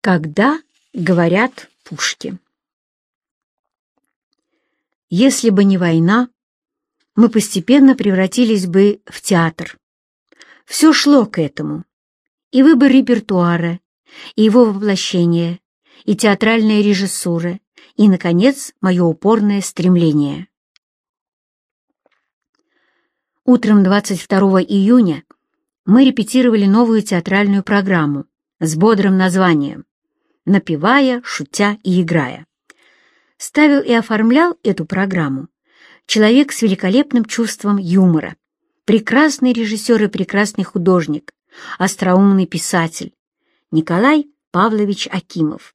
Когда говорят пушки. Если бы не война, мы постепенно превратились бы в театр. Все шло к этому. И выбор репертуара, и его воплощение, и театральная режиссура, и, наконец, мое упорное стремление. Утром 22 июня мы репетировали новую театральную программу с бодрым названием «Напевая, шутя и играя». Ставил и оформлял эту программу человек с великолепным чувством юмора, прекрасный режиссер и прекрасный художник, остроумный писатель Николай Павлович Акимов.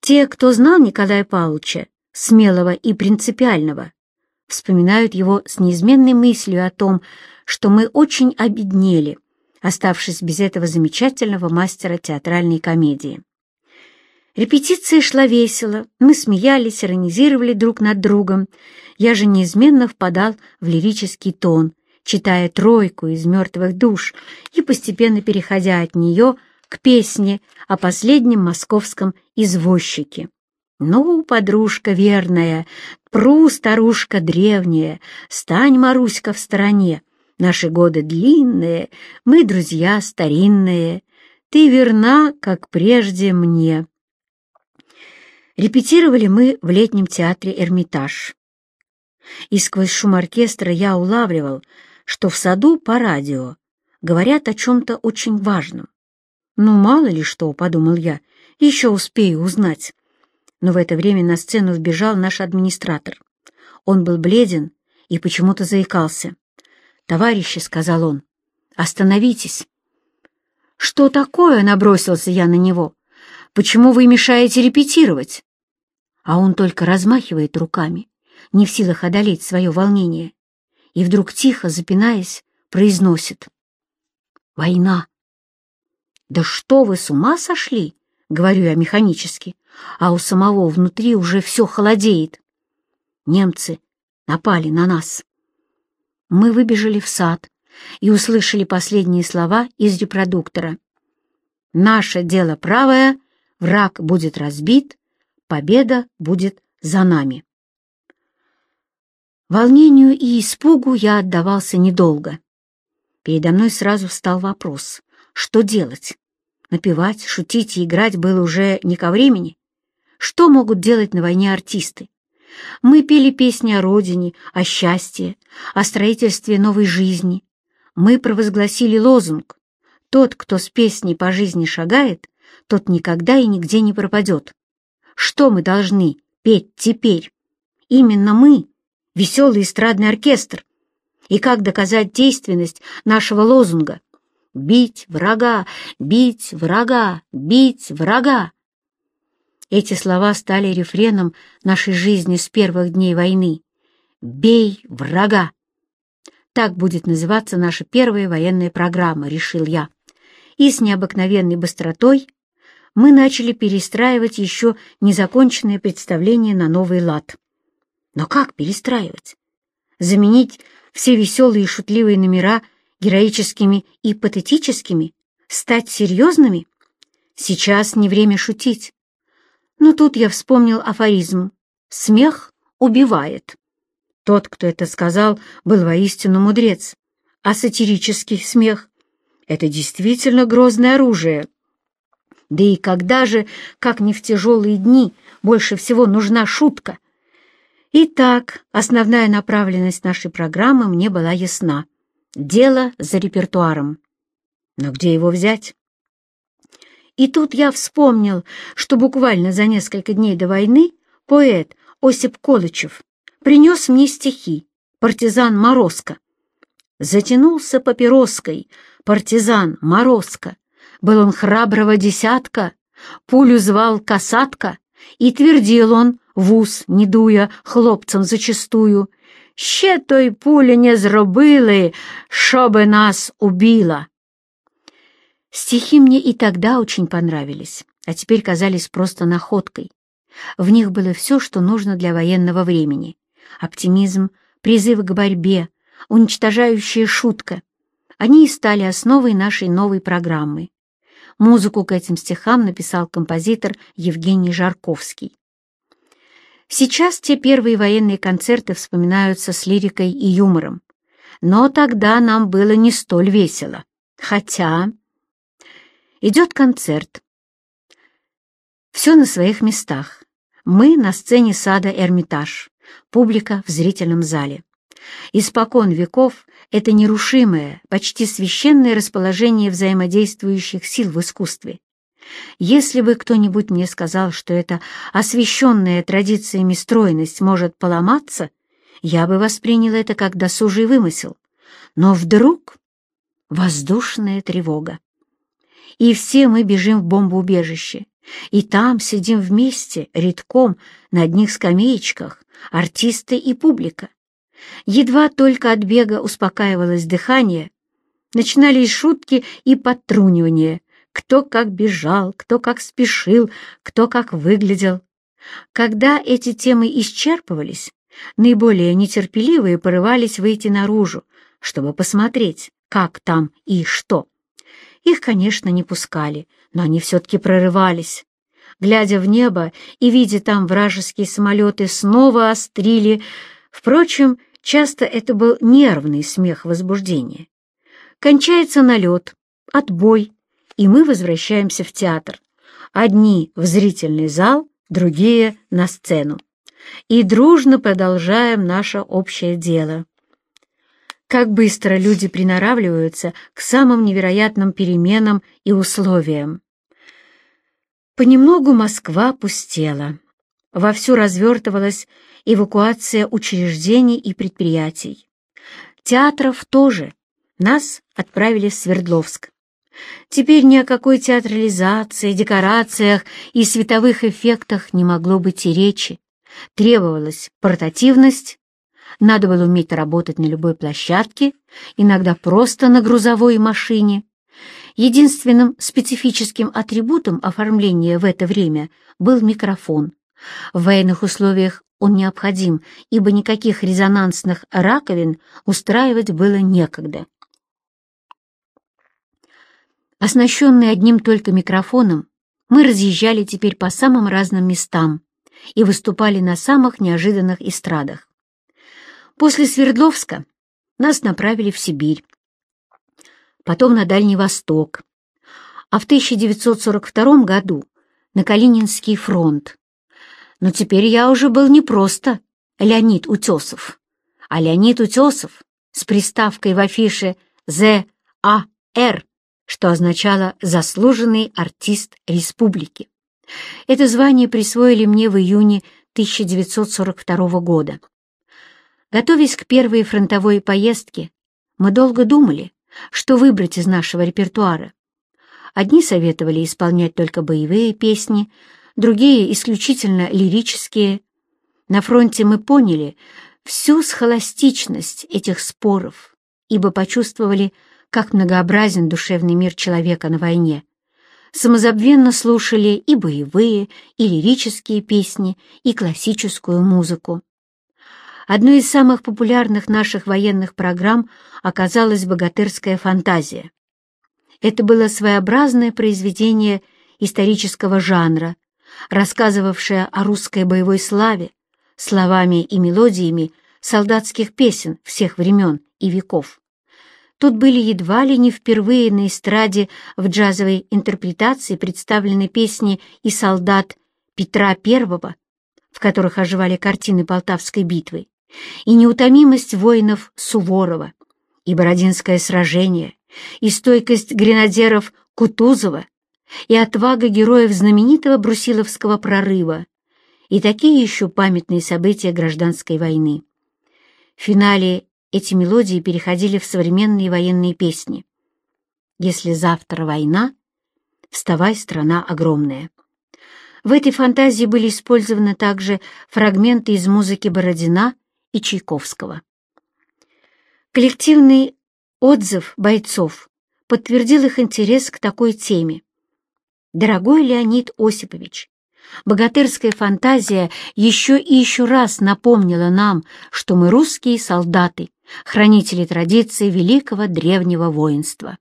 Те, кто знал Николая Павловича, смелого и принципиального, вспоминают его с неизменной мыслью о том, что мы очень обеднели, оставшись без этого замечательного мастера театральной комедии. Репетиция шла весело, мы смеялись, иронизировали друг над другом. Я же неизменно впадал в лирический тон, читая «Тройку» из «Мертвых душ» и постепенно переходя от нее к песне о последнем московском извозчике. «Ну, подружка верная, пру, старушка древняя, стань, Маруська, в стороне, наши годы длинные, мы друзья старинные, ты верна, как прежде мне». Репетировали мы в летнем театре «Эрмитаж». И сквозь шум оркестра я улавливал, что в саду по радио говорят о чем-то очень важном. «Ну, мало ли что», — подумал я, — «еще успею узнать» но в это время на сцену вбежал наш администратор. Он был бледен и почему-то заикался. «Товарищи», — сказал он, — «остановитесь». «Что такое?» — набросился я на него. «Почему вы мешаете репетировать?» А он только размахивает руками, не в силах одолеть свое волнение, и вдруг тихо, запинаясь, произносит. «Война!» «Да что вы, с ума сошли?» — говорю я механически а у самого внутри уже все холодеет. Немцы напали на нас. Мы выбежали в сад и услышали последние слова из репродуктора. «Наше дело правое, враг будет разбит, победа будет за нами». Волнению и испугу я отдавался недолго. Передо мной сразу встал вопрос, что делать? Напевать, шутить и играть было уже не ко времени. Что могут делать на войне артисты? Мы пели песни о родине, о счастье, о строительстве новой жизни. Мы провозгласили лозунг «Тот, кто с песней по жизни шагает, тот никогда и нигде не пропадет». Что мы должны петь теперь? Именно мы, веселый эстрадный оркестр. И как доказать действенность нашего лозунга? Бить врага, бить врага, бить врага. Эти слова стали рефреном нашей жизни с первых дней войны. «Бей врага!» Так будет называться наша первая военная программа, решил я. И с необыкновенной быстротой мы начали перестраивать еще незаконченное представление на новый лад. Но как перестраивать? Заменить все веселые и шутливые номера героическими и патетическими? Стать серьезными? Сейчас не время шутить. Но тут я вспомнил афоризм «Смех убивает». Тот, кто это сказал, был воистину мудрец, а сатирический смех — это действительно грозное оружие. Да и когда же, как не в тяжелые дни, больше всего нужна шутка? Итак, основная направленность нашей программы мне была ясна. Дело за репертуаром. Но где его взять? И тут я вспомнил, что буквально за несколько дней до войны поэт Осип Колычев принес мне стихи «Партизан Морозко». Затянулся папироской партизан Морозко. Был он храброго десятка, пулю звал касатка, и твердил он, в ус не дуя, хлопцам зачастую, «Ще той пулі не зробили, щоби нас убила». Стихи мне и тогда очень понравились, а теперь казались просто находкой. В них было все, что нужно для военного времени. Оптимизм, призывы к борьбе, уничтожающая шутка. Они и стали основой нашей новой программы. Музыку к этим стихам написал композитор Евгений Жарковский. Сейчас те первые военные концерты вспоминаются с лирикой и юмором. Но тогда нам было не столь весело. Хотя... Идет концерт. Все на своих местах. Мы на сцене сада «Эрмитаж», публика в зрительном зале. Испокон веков это нерушимое, почти священное расположение взаимодействующих сил в искусстве. Если бы кто-нибудь мне сказал, что эта освященная традициями стройность может поломаться, я бы воспринял это как досужий вымысел. Но вдруг воздушная тревога. И все мы бежим в бомбоубежище, и там сидим вместе, редком, на одних скамеечках, артисты и публика. Едва только от бега успокаивалось дыхание, начинались шутки и подтрунивания, кто как бежал, кто как спешил, кто как выглядел. Когда эти темы исчерпывались, наиболее нетерпеливые порывались выйти наружу, чтобы посмотреть, как там и что. Их, конечно, не пускали, но они все-таки прорывались. Глядя в небо и видя там вражеские самолеты, снова острили. Впрочем, часто это был нервный смех возбуждения. Кончается налет, отбой, и мы возвращаемся в театр. Одни в зрительный зал, другие на сцену. И дружно продолжаем наше общее дело. Как быстро люди приноравливаются к самым невероятным переменам и условиям. Понемногу Москва пустела. Вовсю развертывалась эвакуация учреждений и предприятий. Театров тоже. Нас отправили в Свердловск. Теперь ни о какой театрализации, декорациях и световых эффектах не могло быть и речи. Требовалась портативность, надо было уметь работать на любой площадке, иногда просто на грузовой машине. Единственным специфическим атрибутом оформления в это время был микрофон. В военных условиях он необходим, ибо никаких резонансных раковин устраивать было некогда. Оснащенные одним только микрофоном, мы разъезжали теперь по самым разным местам и выступали на самых неожиданных эстрадах. После Свердловска нас направили в Сибирь, потом на Дальний Восток, а в 1942 году на Калининский фронт. Но теперь я уже был не просто Леонид Утесов, а Леонид Утесов с приставкой в афише «ЗАР», что означало «заслуженный артист республики». Это звание присвоили мне в июне 1942 года. Готовясь к первой фронтовой поездке, мы долго думали, что выбрать из нашего репертуара. Одни советовали исполнять только боевые песни, другие — исключительно лирические. На фронте мы поняли всю схоластичность этих споров, ибо почувствовали, как многообразен душевный мир человека на войне. Самозабвенно слушали и боевые, и лирические песни, и классическую музыку. Одной из самых популярных наших военных программ оказалась «Богатырская фантазия». Это было своеобразное произведение исторического жанра, рассказывавшее о русской боевой славе, словами и мелодиями солдатских песен всех времен и веков. Тут были едва ли не впервые на эстраде в джазовой интерпретации представлены песни и солдат Петра I, в которых оживали картины Полтавской битвы, и неутомимость воинов Суворова, и Бородинское сражение, и стойкость гренадеров Кутузова, и отвага героев знаменитого Брусиловского прорыва, и такие еще памятные события гражданской войны. В финале эти мелодии переходили в современные военные песни. «Если завтра война, вставай, страна огромная». В этой фантазии были использованы также фрагменты из музыки Бородина и Чайковского. Коллективный отзыв бойцов подтвердил их интерес к такой теме. Дорогой Леонид Осипович, богатырская фантазия еще и еще раз напомнила нам, что мы русские солдаты, хранители традиций великого древнего воинства.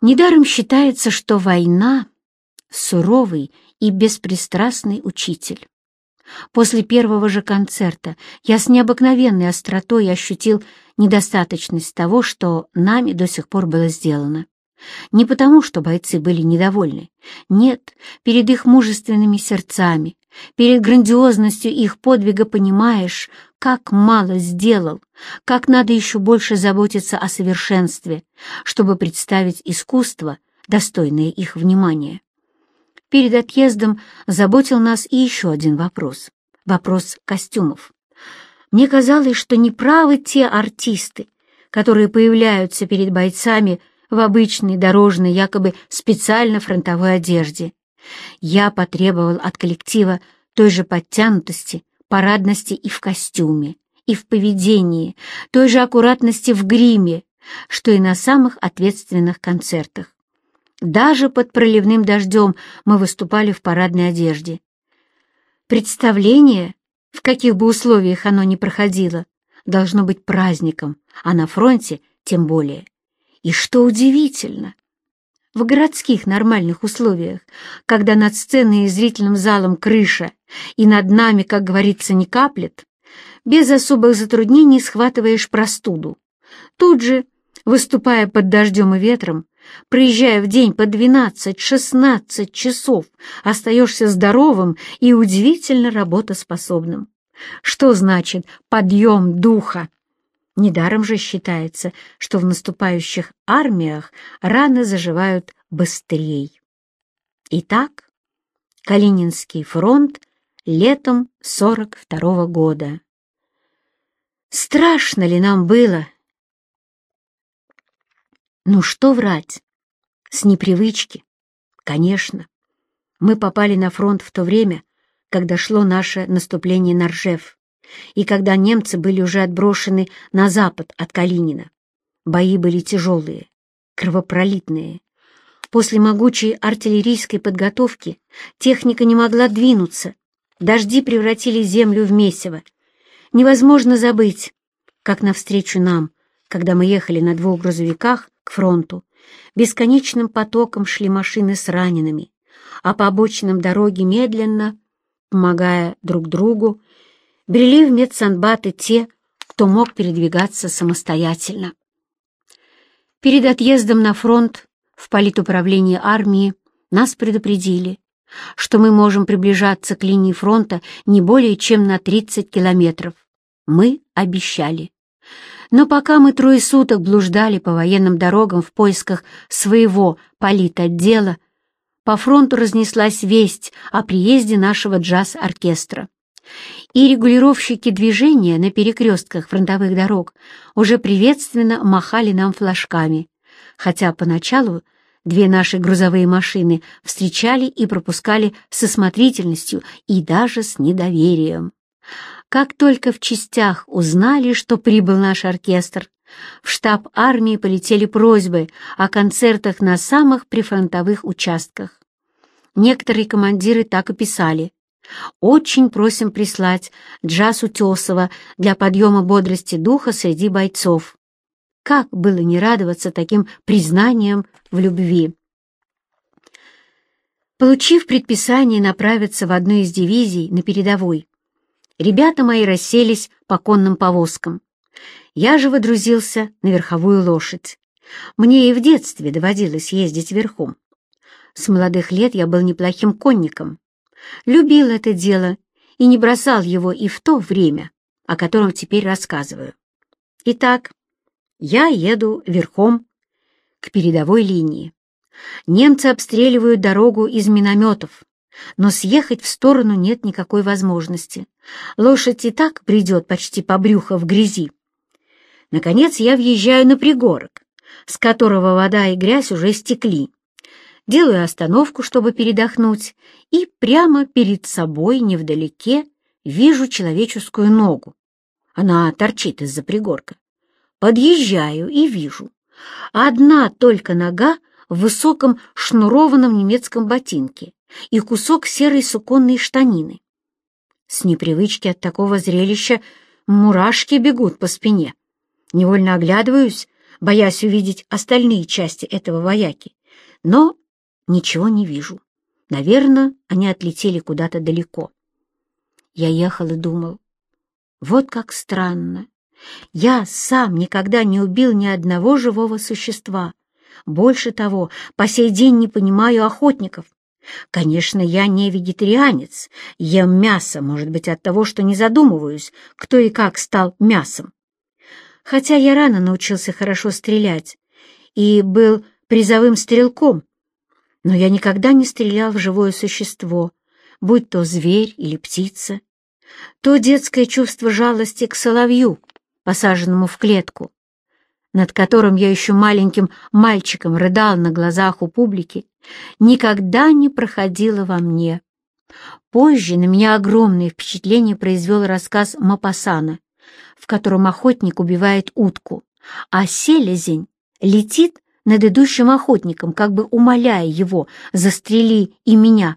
Недаром считается, что война — суровый и беспристрастный учитель. После первого же концерта я с необыкновенной остротой ощутил недостаточность того, что нами до сих пор было сделано. Не потому, что бойцы были недовольны. Нет, перед их мужественными сердцами, перед грандиозностью их подвига понимаешь, как мало сделал, как надо еще больше заботиться о совершенстве, чтобы представить искусство, достойное их внимания. Перед отъездом заботил нас и еще один вопрос — вопрос костюмов. Мне казалось, что неправы те артисты, которые появляются перед бойцами в обычной дорожной, якобы специально фронтовой одежде. Я потребовал от коллектива той же подтянутости, парадности и в костюме, и в поведении, той же аккуратности в гриме, что и на самых ответственных концертах. Даже под проливным дождем мы выступали в парадной одежде. Представление, в каких бы условиях оно ни проходило, должно быть праздником, а на фронте тем более. И что удивительно, в городских нормальных условиях, когда над сценой и зрительным залом крыша, и над нами, как говорится, не каплет, без особых затруднений схватываешь простуду. Тут же, выступая под дождем и ветром, Проезжая в день по 12-16 часов, остаешься здоровым и удивительно работоспособным. Что значит подъем духа? Недаром же считается, что в наступающих армиях раны заживают быстрее. Итак, Калининский фронт летом 42 -го года. Страшно ли нам было, ну что врать? С непривычки. Конечно. Мы попали на фронт в то время, когда шло наше наступление на Ржев, и когда немцы были уже отброшены на запад от Калинина. Бои были тяжелые, кровопролитные. После могучей артиллерийской подготовки техника не могла двинуться, дожди превратили землю в месиво. Невозможно забыть, как навстречу нам, когда мы ехали на двух грузовиках, к фронту. Бесконечным потоком шли машины с ранеными, а по обочинам дороги медленно, помогая друг другу, брели в медсанбаты те, кто мог передвигаться самостоятельно. Перед отъездом на фронт в политуправлении армии нас предупредили, что мы можем приближаться к линии фронта не более чем на 30 километров. Мы обещали. Но пока мы трое суток блуждали по военным дорогам в поисках своего политотдела, по фронту разнеслась весть о приезде нашего джаз-оркестра. И регулировщики движения на перекрестках фронтовых дорог уже приветственно махали нам флажками, хотя поначалу две наши грузовые машины встречали и пропускали с осмотрительностью и даже с недоверием. Как только в частях узнали, что прибыл наш оркестр, в штаб армии полетели просьбы о концертах на самых прифронтовых участках. Некоторые командиры так и писали. «Очень просим прислать джаз Утесова для подъема бодрости духа среди бойцов». Как было не радоваться таким признаниям в любви? Получив предписание направиться в одну из дивизий на передовой, Ребята мои расселись по конным повозкам. Я же водрузился на верховую лошадь. Мне и в детстве доводилось ездить верхом. С молодых лет я был неплохим конником. Любил это дело и не бросал его и в то время, о котором теперь рассказываю. Итак, я еду верхом к передовой линии. Немцы обстреливают дорогу из минометов но съехать в сторону нет никакой возможности. Лошадь и так придет почти по брюхо в грязи. Наконец я въезжаю на пригорок, с которого вода и грязь уже стекли. Делаю остановку, чтобы передохнуть, и прямо перед собой, невдалеке, вижу человеческую ногу. Она торчит из-за пригорка. Подъезжаю и вижу. Одна только нога в высоком шнурованном немецком ботинке и кусок серой суконной штанины. С непривычки от такого зрелища мурашки бегут по спине. Невольно оглядываюсь, боясь увидеть остальные части этого вояки, но ничего не вижу. Наверное, они отлетели куда-то далеко. Я ехал и думал, вот как странно. Я сам никогда не убил ни одного живого существа. Больше того, по сей день не понимаю охотников. Конечно, я не вегетарианец, ем мясо, может быть, от того, что не задумываюсь, кто и как стал мясом. Хотя я рано научился хорошо стрелять и был призовым стрелком, но я никогда не стрелял в живое существо, будь то зверь или птица. То детское чувство жалости к соловью, посаженному в клетку, над которым я еще маленьким мальчиком рыдал на глазах у публики, никогда не проходило во мне. Позже на меня огромное впечатление произвел рассказ Мапасана, в котором охотник убивает утку, а селезень летит над идущим охотником, как бы умоляя его «застрели и меня».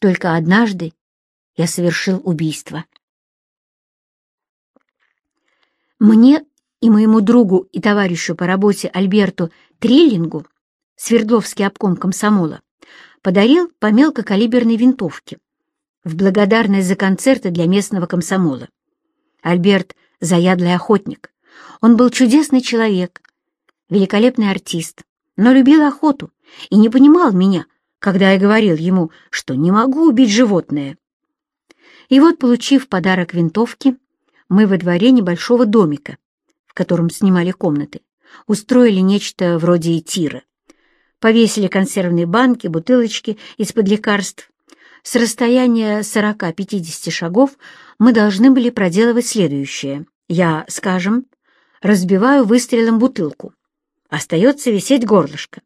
Только однажды я совершил убийство. Мне и моему другу и товарищу по работе Альберту Триллингу, Свердловский обком комсомола, подарил по мелкокалиберной винтовке в благодарность за концерты для местного комсомола. Альберт — заядлый охотник. Он был чудесный человек, великолепный артист, но любил охоту и не понимал меня, когда я говорил ему, что не могу убить животное. И вот, получив подарок винтовки, мы во дворе небольшого домика, в котором снимали комнаты, устроили нечто вроде тира. Повесили консервные банки, бутылочки из-под лекарств. С расстояния 40-50 шагов мы должны были проделывать следующее. Я, скажем, разбиваю выстрелом бутылку. Остается висеть горлышко.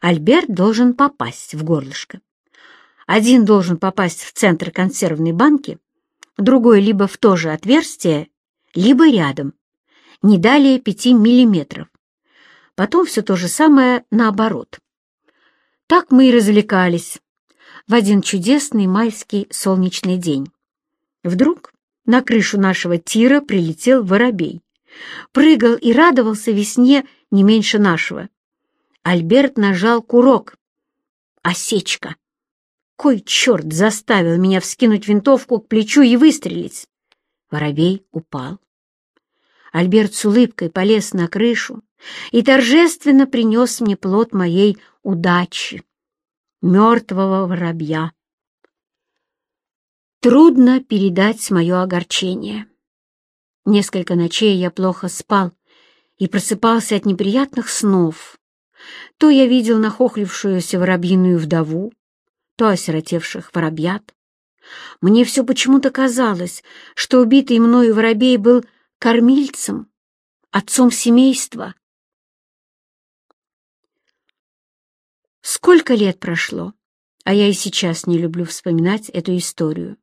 Альберт должен попасть в горлышко. Один должен попасть в центр консервной банки, другой либо в то же отверстие, либо рядом, не далее 5 миллиметров. Потом все то же самое наоборот. Так мы и развлекались в один чудесный майский солнечный день. Вдруг на крышу нашего тира прилетел воробей. Прыгал и радовался весне не меньше нашего. Альберт нажал курок. Осечка. Кой черт заставил меня вскинуть винтовку к плечу и выстрелить? Воробей упал. Альберт с улыбкой полез на крышу и торжественно принес мне плод моей удачи — мертвого воробья. Трудно передать мое огорчение. Несколько ночей я плохо спал и просыпался от неприятных снов. То я видел нахохлившуюся воробьиную вдову, то осиротевших воробьят. Мне все почему-то казалось, что убитый мною воробей был кормильцем, отцом семейства. Сколько лет прошло, а я и сейчас не люблю вспоминать эту историю.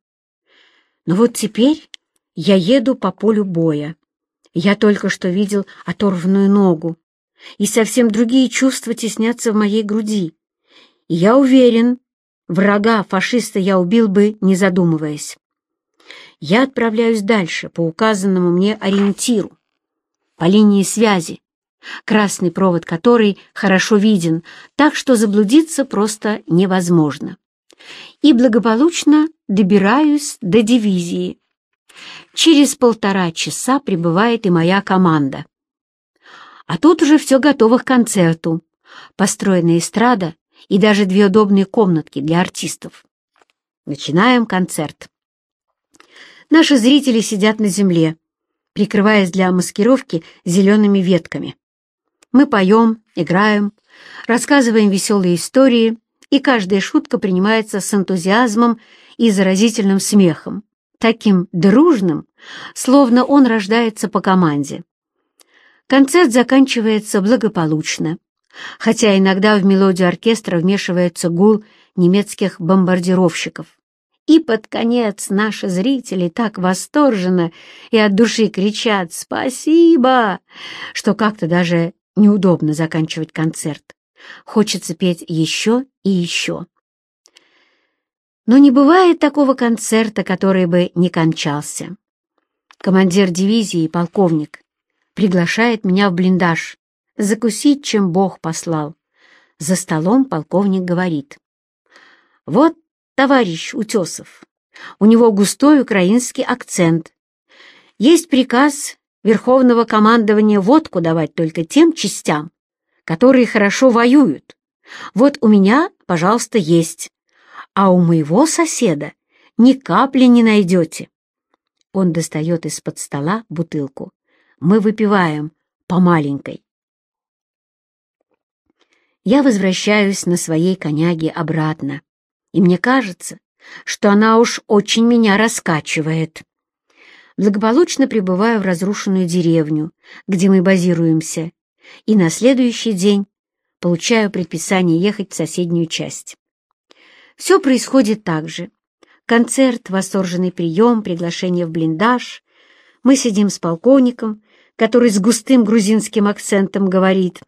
Но вот теперь я еду по полю боя. Я только что видел оторванную ногу, и совсем другие чувства теснятся в моей груди. И я уверен, Врага, фашиста я убил бы, не задумываясь. Я отправляюсь дальше по указанному мне ориентиру, по линии связи, красный провод которой хорошо виден, так что заблудиться просто невозможно. И благополучно добираюсь до дивизии. Через полтора часа прибывает и моя команда. А тут уже все готово к концерту. Построена эстрада и даже две удобные комнатки для артистов. Начинаем концерт. Наши зрители сидят на земле, прикрываясь для маскировки зелеными ветками. Мы поем, играем, рассказываем веселые истории, и каждая шутка принимается с энтузиазмом и заразительным смехом, таким дружным, словно он рождается по команде. Концерт заканчивается благополучно хотя иногда в мелодию оркестра вмешивается гул немецких бомбардировщиков. И под конец наши зрители так восторженно и от души кричат «Спасибо!», что как-то даже неудобно заканчивать концерт. Хочется петь еще и еще. Но не бывает такого концерта, который бы не кончался. Командир дивизии, полковник, приглашает меня в блиндаж, закусить, чем Бог послал. За столом полковник говорит. «Вот товарищ Утесов, у него густой украинский акцент. Есть приказ Верховного командования водку давать только тем частям, которые хорошо воюют. Вот у меня, пожалуйста, есть, а у моего соседа ни капли не найдете». Он достает из-под стола бутылку. Мы выпиваем по маленькой. Я возвращаюсь на своей коняге обратно, и мне кажется, что она уж очень меня раскачивает. Благополучно прибываю в разрушенную деревню, где мы базируемся, и на следующий день получаю предписание ехать в соседнюю часть. Все происходит так же. Концерт, восторженный прием, приглашение в блиндаж. Мы сидим с полковником, который с густым грузинским акцентом говорит.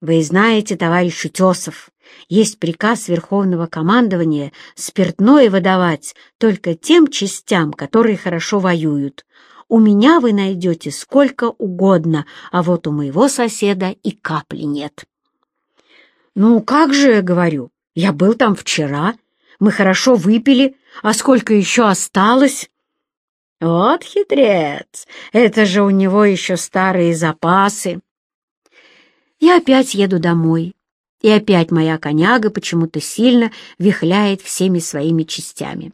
«Вы знаете, товарищ Утесов, есть приказ Верховного командования спиртное выдавать только тем частям, которые хорошо воюют. У меня вы найдете сколько угодно, а вот у моего соседа и капли нет». «Ну, как же, — говорю, — я был там вчера, мы хорошо выпили, а сколько еще осталось? Вот хитрец, это же у него еще старые запасы. Я опять еду домой, и опять моя коняга почему-то сильно вихляет всеми своими частями.